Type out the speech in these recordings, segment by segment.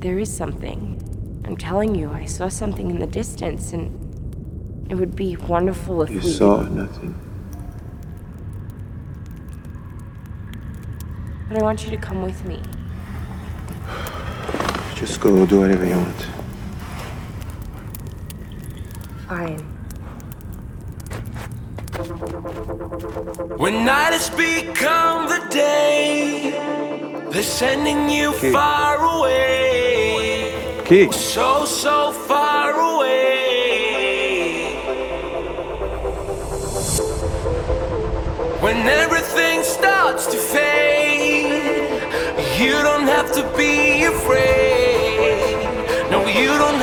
there is something. I'm telling you, I saw something in the distance, and it would be wonderful if You we. saw nothing. But I want you to come with me. Just go do whatever you want. Fine. When night has become the day, they're sending you Key. far away. Key. So, so far away. When everything starts to fade, you don't have to be afraid. No, you don't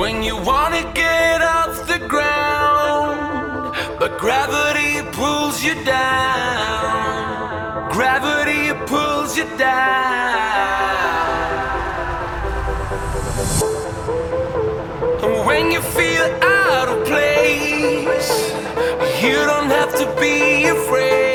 When you wanna get off the ground, but gravity pulls you down. Gravity pulls you down. And when you feel out of place, you don't have to be afraid.